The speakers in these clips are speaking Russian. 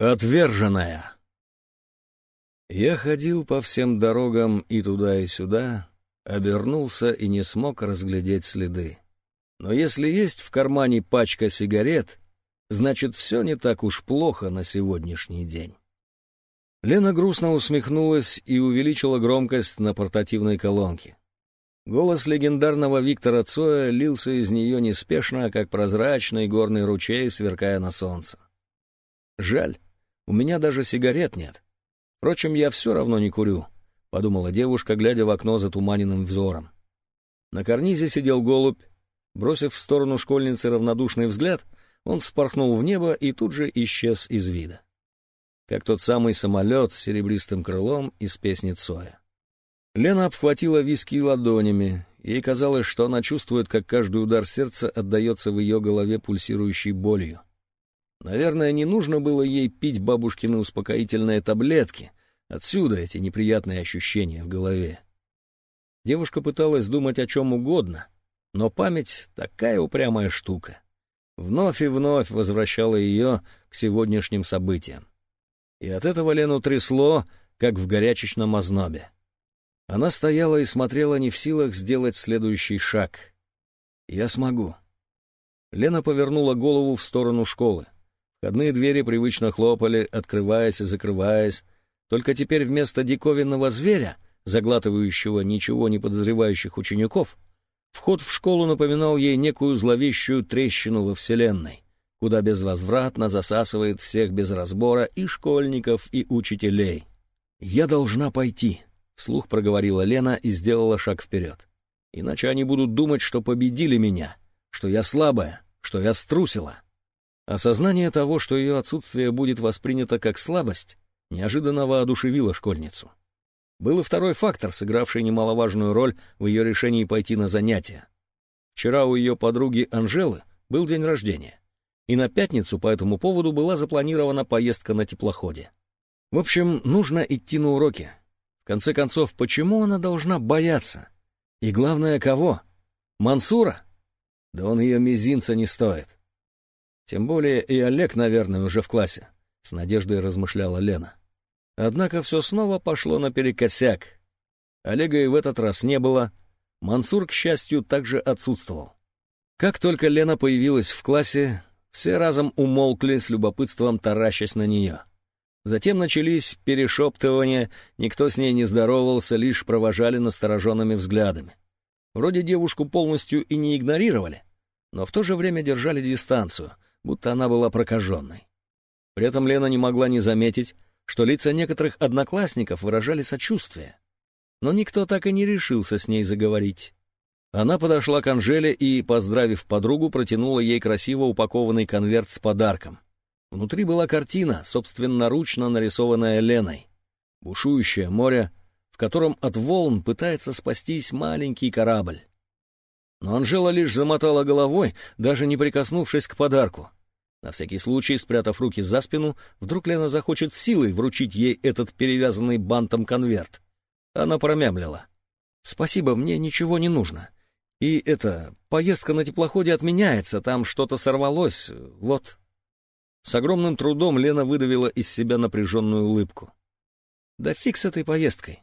Отверженная. Я ходил по всем дорогам и туда, и сюда, обернулся и не смог разглядеть следы. Но если есть в кармане пачка сигарет, значит, все не так уж плохо на сегодняшний день. Лена грустно усмехнулась и увеличила громкость на портативной колонке. Голос легендарного Виктора Цоя лился из нее неспешно, как прозрачный горный ручей, сверкая на солнце. Жаль, у меня даже сигарет нет. Впрочем, я все равно не курю, — подумала девушка, глядя в окно затуманенным взором. На карнизе сидел голубь. Бросив в сторону школьницы равнодушный взгляд, он вспорхнул в небо и тут же исчез из вида. Как тот самый самолет с серебристым крылом из песни Цоя. Лена обхватила виски ладонями. Ей казалось, что она чувствует, как каждый удар сердца отдается в ее голове пульсирующей болью. Наверное, не нужно было ей пить бабушкины успокоительные таблетки. Отсюда эти неприятные ощущения в голове. Девушка пыталась думать о чем угодно, но память — такая упрямая штука. Вновь и вновь возвращала ее к сегодняшним событиям. И от этого Лену трясло, как в горячечном ознобе. Она стояла и смотрела не в силах сделать следующий шаг. «Я смогу». Лена повернула голову в сторону школы. Входные двери привычно хлопали, открываясь и закрываясь. Только теперь вместо диковинного зверя, заглатывающего ничего не подозревающих учеников, вход в школу напоминал ей некую зловещую трещину во Вселенной, куда безвозвратно засасывает всех без разбора и школьников, и учителей. «Я должна пойти», — вслух проговорила Лена и сделала шаг вперед. «Иначе они будут думать, что победили меня, что я слабая, что я струсила». Осознание того, что ее отсутствие будет воспринято как слабость, неожиданно воодушевило школьницу. Был и второй фактор, сыгравший немаловажную роль в ее решении пойти на занятия. Вчера у ее подруги Анжелы был день рождения, и на пятницу по этому поводу была запланирована поездка на теплоходе. В общем, нужно идти на уроки. В конце концов, почему она должна бояться? И главное, кого? Мансура? Да он ее мизинца не стоит. Тем более и Олег, наверное, уже в классе, — с надеждой размышляла Лена. Однако все снова пошло наперекосяк. Олега и в этот раз не было. Мансур, к счастью, также отсутствовал. Как только Лена появилась в классе, все разом умолкли с любопытством, таращась на нее. Затем начались перешептывания, никто с ней не здоровался, лишь провожали настороженными взглядами. Вроде девушку полностью и не игнорировали, но в то же время держали дистанцию — будто она была прокаженной. При этом Лена не могла не заметить, что лица некоторых одноклассников выражали сочувствие. Но никто так и не решился с ней заговорить. Она подошла к Анжеле и, поздравив подругу, протянула ей красиво упакованный конверт с подарком. Внутри была картина, собственноручно нарисованная Леной. Бушующее море, в котором от волн пытается спастись маленький корабль. Но Анжела лишь замотала головой, даже не прикоснувшись к подарку. На всякий случай, спрятав руки за спину, вдруг Лена захочет силой вручить ей этот перевязанный бантом конверт. Она промямлила. «Спасибо, мне ничего не нужно. И это, поездка на теплоходе отменяется, там что-то сорвалось, вот». С огромным трудом Лена выдавила из себя напряженную улыбку. «Да фиг с этой поездкой.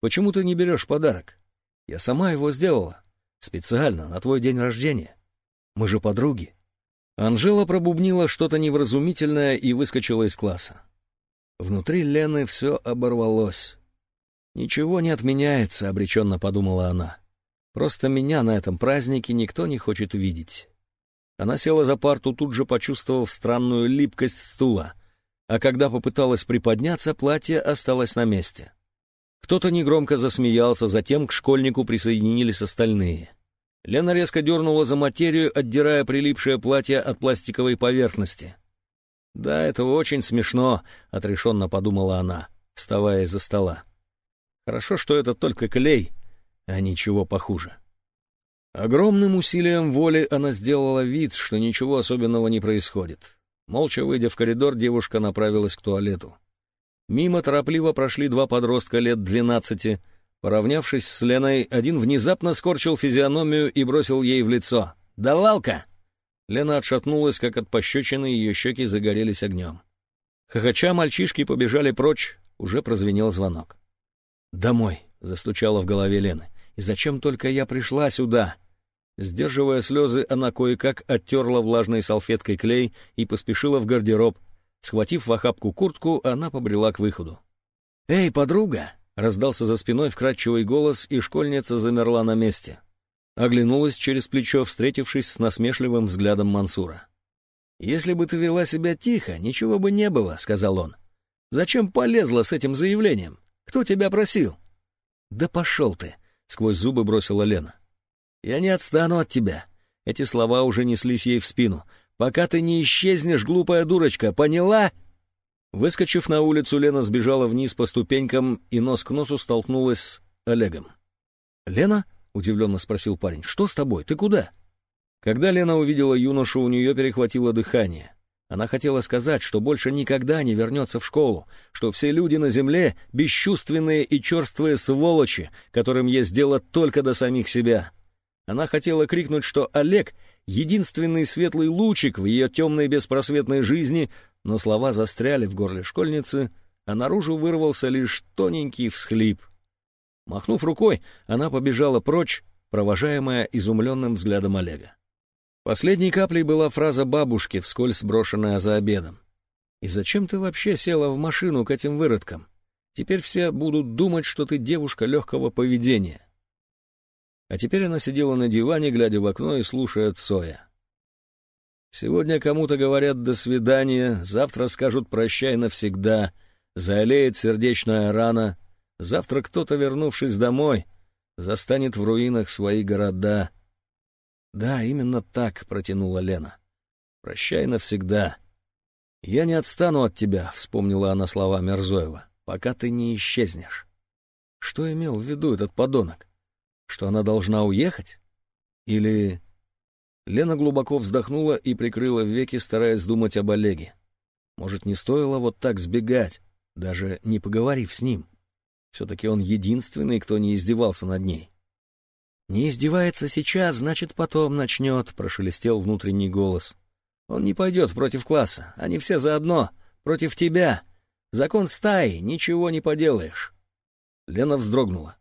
Почему ты не берешь подарок? Я сама его сделала. Специально, на твой день рождения. Мы же подруги. Анжела пробубнила что-то невразумительное и выскочила из класса. Внутри Лены все оборвалось. «Ничего не отменяется», — обреченно подумала она. «Просто меня на этом празднике никто не хочет видеть». Она села за парту, тут же почувствовав странную липкость стула, а когда попыталась приподняться, платье осталось на месте. Кто-то негромко засмеялся, затем к школьнику присоединились остальные. Лена резко дернула за материю, отдирая прилипшее платье от пластиковой поверхности. «Да, это очень смешно», — отрешенно подумала она, вставая из-за стола. «Хорошо, что это только клей, а ничего похуже». Огромным усилием воли она сделала вид, что ничего особенного не происходит. Молча выйдя в коридор, девушка направилась к туалету. Мимо торопливо прошли два подростка лет двенадцати. Поравнявшись с Леной, один внезапно скорчил физиономию и бросил ей в лицо. «Давалка!» Лена отшатнулась, как от пощечины, ее щеки загорелись огнем. Хохоча мальчишки побежали прочь, уже прозвенел звонок. «Домой», — застучала в голове Лены. «И зачем только я пришла сюда?» Сдерживая слезы, она кое-как оттерла влажной салфеткой клей и поспешила в гардероб. Схватив в охапку куртку, она побрела к выходу. «Эй, подруга!» — раздался за спиной вкрадчивый голос, и школьница замерла на месте. Оглянулась через плечо, встретившись с насмешливым взглядом Мансура. «Если бы ты вела себя тихо, ничего бы не было», — сказал он. «Зачем полезла с этим заявлением? Кто тебя просил?» «Да пошел ты!» — сквозь зубы бросила Лена. «Я не отстану от тебя». Эти слова уже неслись ей в спину. «Пока ты не исчезнешь, глупая дурочка, поняла?» Выскочив на улицу, Лена сбежала вниз по ступенькам и нос к носу столкнулась с Олегом. «Лена?» — удивленно спросил парень. «Что с тобой? Ты куда?» Когда Лена увидела юношу, у нее перехватило дыхание. Она хотела сказать, что больше никогда не вернется в школу, что все люди на земле — бесчувственные и черствые сволочи, которым есть дело только до самих себя. Она хотела крикнуть, что Олег — единственный светлый лучик в ее темной беспросветной жизни, но слова застряли в горле школьницы, а наружу вырвался лишь тоненький всхлип. Махнув рукой, она побежала прочь, провожаемая изумленным взглядом Олега. Последней каплей была фраза бабушки, вскользь брошенная за обедом. «И зачем ты вообще села в машину к этим выродкам? Теперь все будут думать, что ты девушка легкого поведения». А теперь она сидела на диване, глядя в окно и слушая Цоя. Сегодня кому-то говорят «до свидания», завтра скажут «прощай навсегда», заолеет сердечная рана, завтра кто-то, вернувшись домой, застанет в руинах свои города. «Да, именно так», — протянула Лена. «Прощай навсегда». «Я не отстану от тебя», — вспомнила она слова Мерзоева, — «пока ты не исчезнешь». Что имел в виду этот подонок? Что она должна уехать? Или... Лена глубоко вздохнула и прикрыла веки, стараясь думать об Олеге. Может, не стоило вот так сбегать, даже не поговорив с ним? Все-таки он единственный, кто не издевался над ней. «Не издевается сейчас, значит, потом начнет», — прошелестел внутренний голос. «Он не пойдет против класса, они все заодно, против тебя. Закон стаи, ничего не поделаешь». Лена вздрогнула.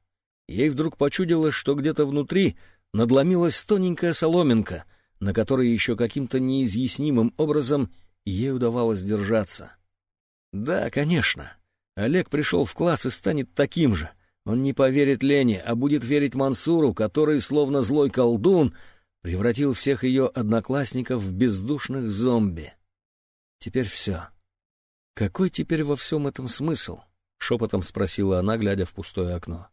Ей вдруг почудилось, что где-то внутри надломилась тоненькая соломинка, на которой еще каким-то неизъяснимым образом ей удавалось держаться. Да, конечно. Олег пришел в класс и станет таким же. Он не поверит Лене, а будет верить Мансуру, который, словно злой колдун, превратил всех ее одноклассников в бездушных зомби. Теперь все. Какой теперь во всем этом смысл? — шепотом спросила она, глядя в пустое окно.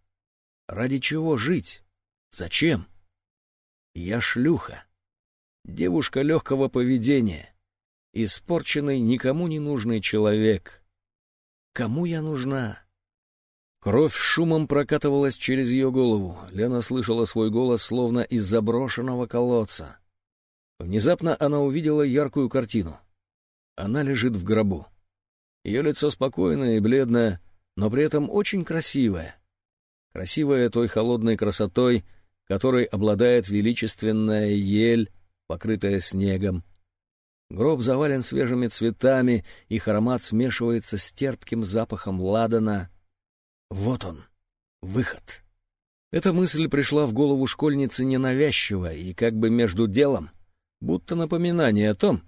Ради чего жить? Зачем? Я шлюха. Девушка легкого поведения. Испорченный, никому не нужный человек. Кому я нужна? Кровь шумом прокатывалась через ее голову. Лена слышала свой голос, словно из заброшенного колодца. Внезапно она увидела яркую картину. Она лежит в гробу. Ее лицо спокойное и бледное, но при этом очень красивое красивая той холодной красотой, которой обладает величественная ель, покрытая снегом. Гроб завален свежими цветами, их аромат смешивается с терпким запахом ладана. Вот он, выход. Эта мысль пришла в голову школьницы ненавязчиво и как бы между делом, будто напоминание о том,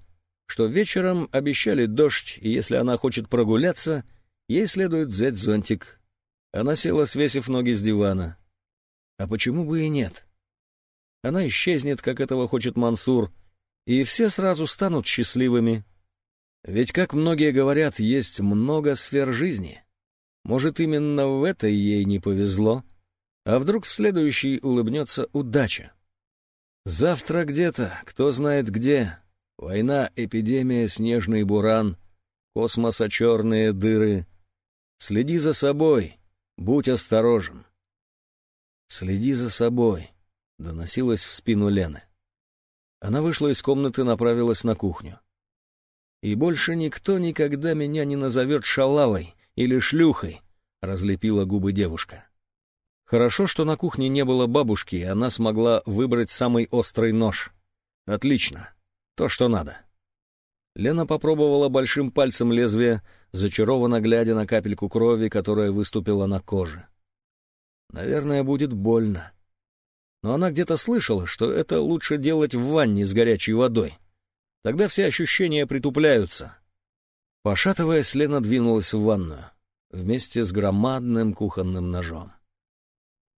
что вечером обещали дождь, и если она хочет прогуляться, ей следует взять зонтик она села, свесив ноги с дивана. А почему бы и нет? Она исчезнет, как этого хочет Мансур, и все сразу станут счастливыми. Ведь, как многие говорят, есть много сфер жизни. Может, именно в этой ей не повезло, а вдруг в следующей улыбнется удача. Завтра где-то, кто знает где, война, эпидемия, снежный буран, космоса черные дыры. Следи за собой, Будь осторожен. Следи за собой, доносилось в спину Лены. Она вышла из комнаты, направилась на кухню. И больше никто никогда меня не назовет шалавой или шлюхой, разлепила губы девушка. Хорошо, что на кухне не было бабушки, и она смогла выбрать самый острый нож. Отлично. То, что надо. Лена попробовала большим пальцем лезвие, зачарованно глядя на капельку крови, которая выступила на коже. Наверное, будет больно. Но она где-то слышала, что это лучше делать в ванне с горячей водой. Тогда все ощущения притупляются. Пошатываясь, Лена двинулась в ванную вместе с громадным кухонным ножом.